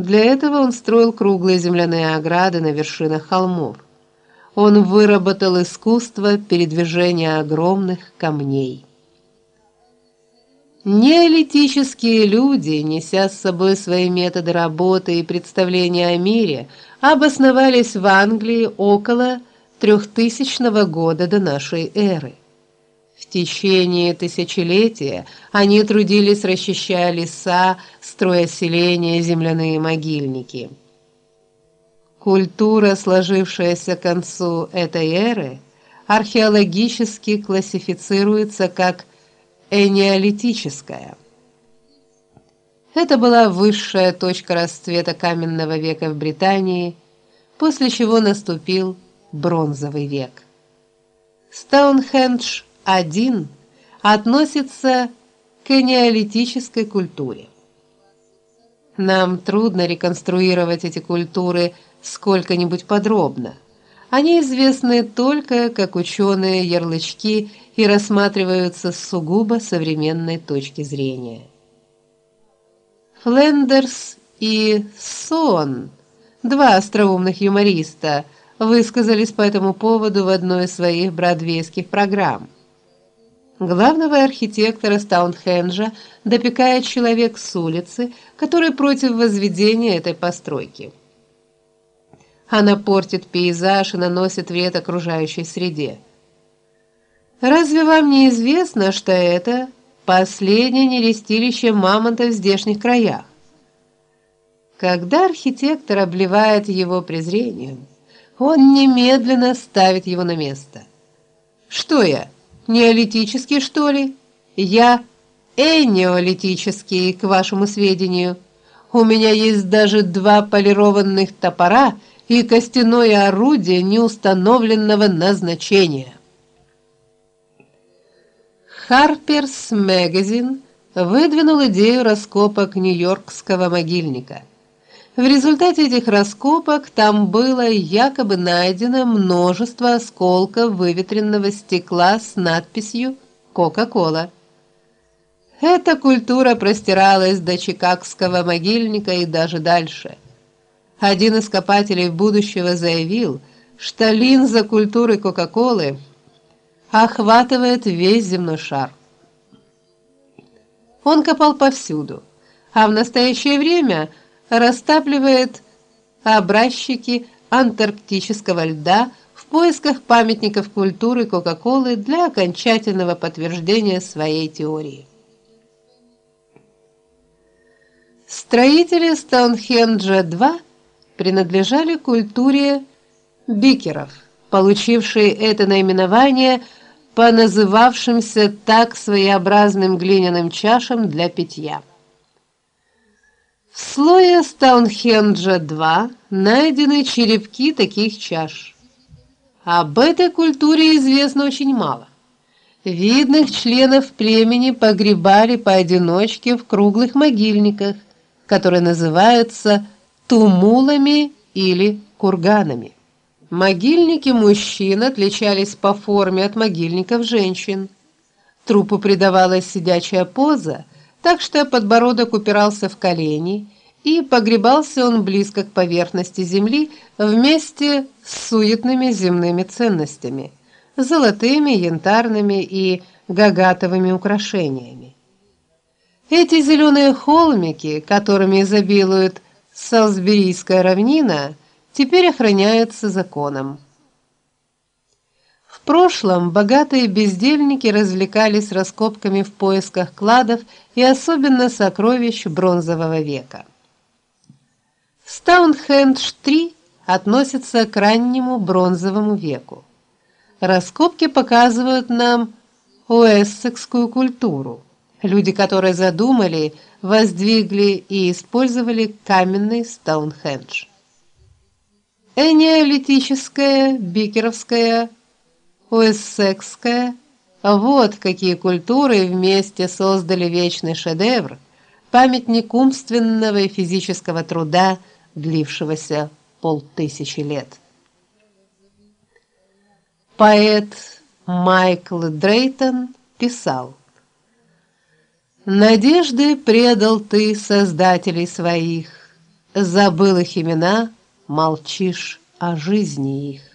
Для этого он строил круглые земляные ограды на вершинах холмов. Он выработал искусство передвижения огромных камней. Неолитические люди, неся с собой свои методы работы и представления о мире, обосновались в Англии около 3000 года до нашей эры. В течение тысячелетия они трудились, расчищая леса, строя селения, земляные могильники. Культура, сложившаяся к концу этой эры, археологически классифицируется как энеолитическая. Это была высшая точка расцвета каменного века в Британии, после чего наступил бронзовый век. Стоунхендж один относится к неолитической культуре. Нам трудно реконструировать эти культуры сколько-нибудь подробно. Они известны только как ученые ярлычки и рассматриваются с сугубо современной точки зрения. Флендерс и Сон, два остроумных юмориста, высказались по этому поводу в одной из своих бродвейских программ. Главного архитектора Стоунхенджа допекает человек с улицы, который против возведения этой постройки. Она портит пейзаж и наносит вред окружающей среде. Разве вам не известно, что это последнее нерестилище мамонта в здешних краях? Когда архитектор обливает его презрением, он немедленно ставит его на место. Что я? Неолитический, что ли? Я энеолитический, к вашему сведению. У меня есть даже два полированных топора и костяное орудие неустановленного назначения. Harper's Magazine выдвинул идею раскопок Нью-Йоркского могильника. В результате этих раскопок там было якобы найдено множество осколков выветренного стекла с надписью Coca-Cola. Эта культура простиралась до Чикагского могильника и даже дальше. Один из копателей будущего заявил, что линза культуры Кока-Колы охватывает весь земной шар. Он копал повсюду, а в настоящее время растапливает образчики антарктического льда в поисках памятников культуры Кока-Колы для окончательного подтверждения своей теории. Строители Стоунхенджа-2 принадлежали культуре бикеров, получившей это наименование по называвшимся так своеобразным глиняным чашам для питья. В слое Стоунхенджа-2 найдены черепки таких чаш. Об этой культуре известно очень мало. Видных членов племени погребали поодиночке в круглых могильниках, которые называются тумулами или курганами. Могильники мужчин отличались по форме от могильников женщин. Трупу придавалась сидячая поза, так что подбородок упирался в колени, и погребался он близко к поверхности земли вместе с суетными земными ценностями: золотыми, янтарными и гагатовыми украшениями. Эти зеленые холмики, которыми изобилует Салсберийская равнина, теперь охраняются законом. В прошлом богатые бездельники развлекались раскопками в поисках кладов и особенно сокровищ бронзового века. Стоунхендж-3 относится к раннему бронзовому веку. Раскопки показывают нам уэссекскую культуру. Люди, которые задумали, воздвигли и использовали каменный Стоунхендж. Энеолитическая, бикеровская, уэссекская вот какие культуры вместе создали вечный шедевр, памятник умственного и физического труда, длившегося полтысячи лет. Поэт Майкл Дрейтон писал: Надежды предал ты создателей своих, забыл их имена, молчишь о жизни их.